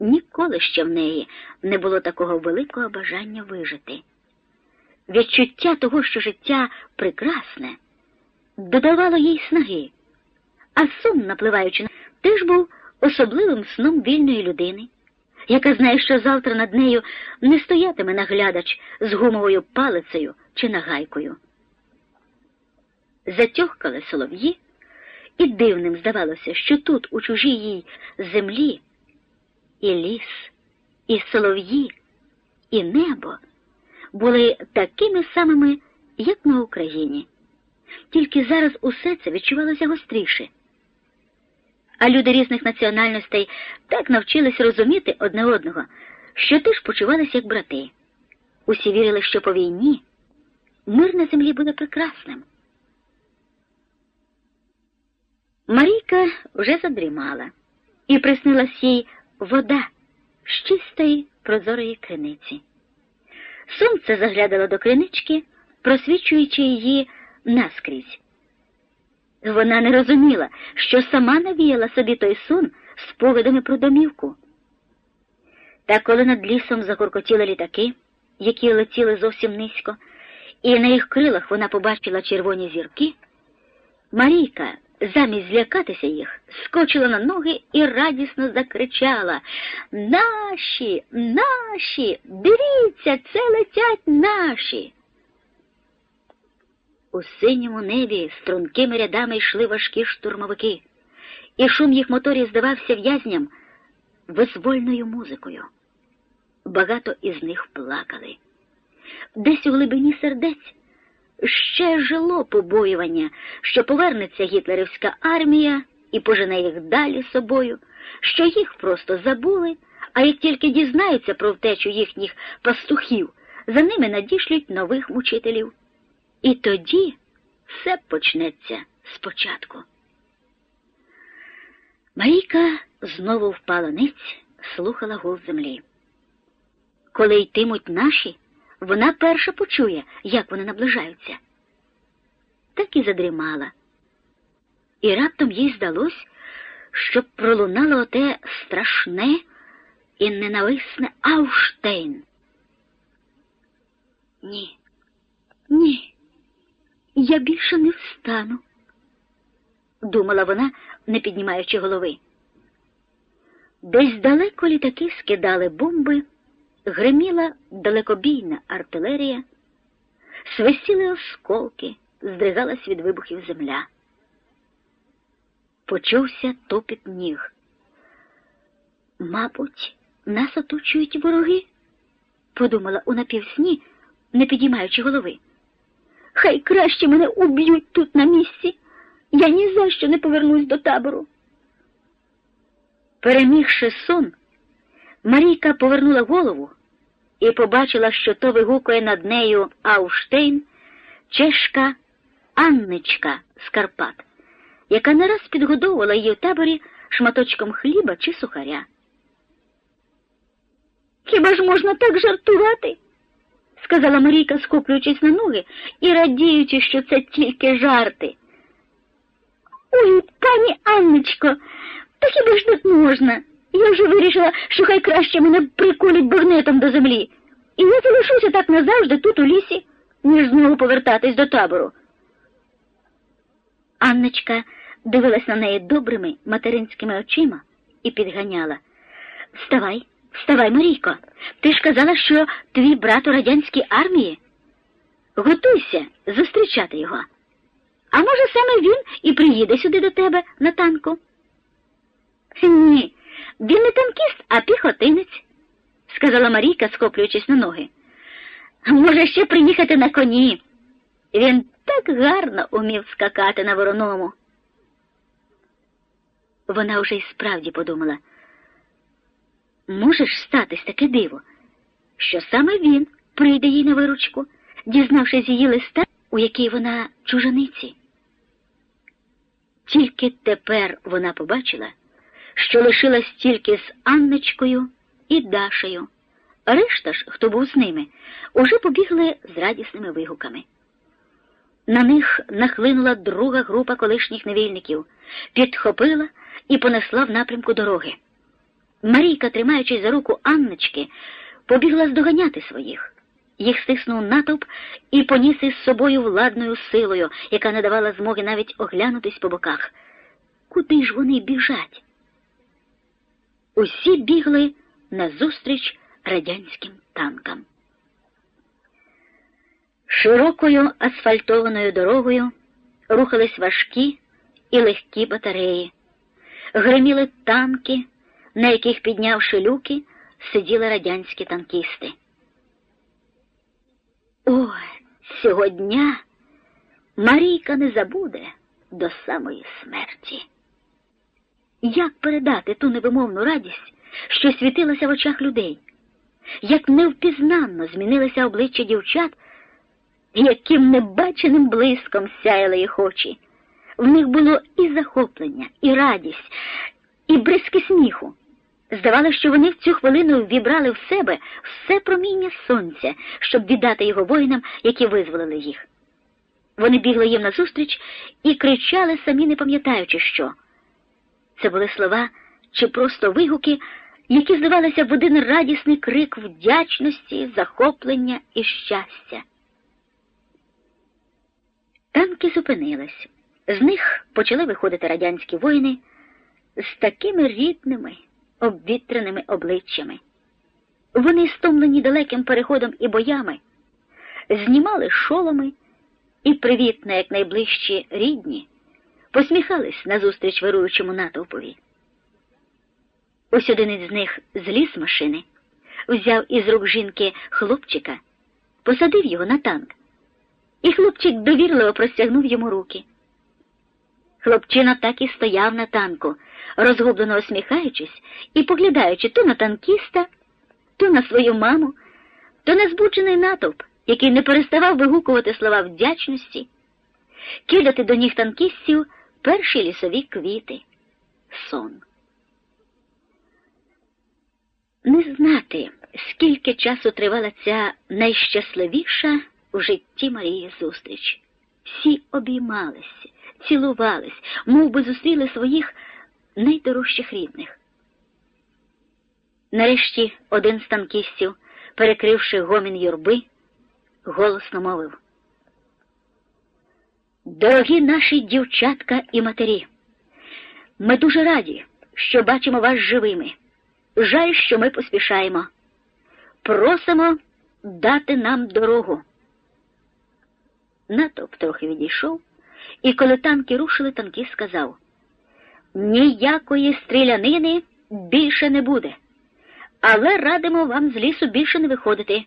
Ніколи ще в неї не було такого великого бажання вижити. Відчуття того, що життя прекрасне, додавало їй снаги, а сум, напливаючи, теж був особливим сном вільної людини, яка знає, що завтра над нею не стоятиме наглядач з гумовою палицею чи нагайкою. Затьохкали солов'ї, і дивним здавалося, що тут, у чужій їй землі, і ліс, і солов'ї, і небо були такими самими, як на Україні. Тільки зараз усе це відчувалося гостріше. А люди різних національностей так навчились розуміти одне одного, що теж почувалися як брати. Усі вірили, що по війні мир на землі буде прекрасним. Марійка вже задрімала і приснилась їй вода з чистої прозорої криниці. Сонце заглядало до кринички, просвічуючи її наскрізь. Вона не розуміла, що сама навіяла собі той сон з спогадами про домівку. Та коли над лісом загоркотіли літаки, які летіли зовсім низько, і на їх крилах вона побачила червоні зірки, Марійка, замість злякатися їх, скочила на ноги і радісно закричала Наші, наші, дивіться, це летять наші. У синьому небі стрункими рядами йшли важкі штурмовики, і шум їх моторів здавався в'язням визвольною музикою. Багато із них плакали. Десь у глибині сердець ще жило побоювання, що повернеться гітлерівська армія і пожене їх далі собою, що їх просто забули, а як тільки дізнаються про втечу їхніх пастухів, за ними надішлють нових мучителів. І тоді все почнеться спочатку. Марійка знову впала ниць, слухала гул землі. Коли йтимуть наші, вона перша почує, як вони наближаються. Так і задрімала. І раптом їй здалось, що пролунало оте страшне і ненависне Ауштейн. Ні, ні. Я більше не встану, думала вона, не піднімаючи голови. Десь далеко літаки скидали бомби, гриміла далекобійна артилерія, свистіли осколки, здригалась від вибухів земля. Почувся топіт ніг. Мабуть, нас оточують вороги, подумала у напівсні, не підіймаючи голови. Хай краще мене уб'ють тут на місці. Я ні за що не повернусь до табору. Перемігши сон, Марійка повернула голову і побачила, що то вигукує над нею Ауштейн, чешка Анничка з Карпат, яка не раз підгодовувала її в таборі шматочком хліба чи сухаря. Хіба ж можна так жартувати? сказала Марійка, скоплюючись на ноги і радіючи, що це тільки жарти. Ой, пані Анночко, та хіба ж тут можна? Я вже вирішила, що хай краще мене приколять багнетом до землі. І я залишуся так назавжди тут у лісі, ніж знову повертатись до табору. Анночка дивилась на неї добрими материнськими очима і підганяла. Вставай, Вставай, Марійко, ти ж казала, що твій брат у радянській армії. Готуйся зустрічати його. А може, саме він і приїде сюди до тебе на танку? Ні, він не танкіст, а піхотинець, сказала Марійка, скоплюючись на ноги. Може, ще приїхати на коні. Він так гарно умів скакати на вороному. Вона вже й справді подумала. Може ж статись таке диво, що саме він прийде їй на виручку, дізнавшись її листа, у якій вона чужаниці. Тільки тепер вона побачила, що лишилась тільки з Анночкою і Дашею. Решта ж, хто був з ними, уже побігли з радісними вигуками. На них нахлинула друга група колишніх невільників, підхопила і понесла в напрямку дороги. Марійка, тримаючись за руку Анночки, побігла здоганяти своїх. Їх стиснув натовп і поніс із собою владною силою, яка не давала змоги навіть оглянутись по боках. Куди ж вони біжать? Усі бігли назустріч радянським танкам. Широкою асфальтованою дорогою рухались важкі і легкі батареї, гриміли танки, на яких, піднявши люки, сиділи радянські танкісти. Ой, цього дня Марійка не забуде до самої смерті. Як передати ту невимовну радість, що світилася в очах людей, як невпізнанно змінилися обличчя дівчат, яким небаченим блиском сяяли їх очі. В них було і захоплення, і радість, і бризки сміху. Здавалося, що вони в цю хвилину вібрали в себе все проміння сонця, щоб віддати його воїнам, які визволили їх. Вони бігли їм назустріч і кричали, самі не пам'ятаючи, що. Це були слова чи просто вигуки, які здавалися в один радісний крик вдячності, захоплення і щастя. Танки зупинились. З них почали виходити радянські воїни з такими рідними, обвітреними обличчями. Вони, стомлені далеким переходом і боями, знімали шоломи і, привітно, як найближчі рідні, посміхались назустріч вируючому натовпові. Ось один із них зліз машини, взяв із рук жінки хлопчика, посадив його на танк, і хлопчик довірливо простягнув йому руки. Хлопчина так і стояв на танку, розгублено усміхаючись і поглядаючи то на танкіста, то на свою маму, то на збучений натовп, який не переставав вигукувати слова вдячності, кидати до ніг танкістів перші лісові квіти, сон. Не знати, скільки часу тривала ця найщасливіша у житті Марії зустріч. Всі обіймались, цілувались, мов би зустріли своїх найдорожчих рідних. Нарешті один з танкістів, перекривши гомін юрби, голосно мовив. Дорогі наші дівчатка і матері, ми дуже раді, що бачимо вас живими. Жаль, що ми поспішаємо. Просимо дати нам дорогу. Натовп трохи відійшов, і коли танки рушили, танкіст сказав ніякої стрілянини більше не буде, але радимо вам з лісу більше не виходити.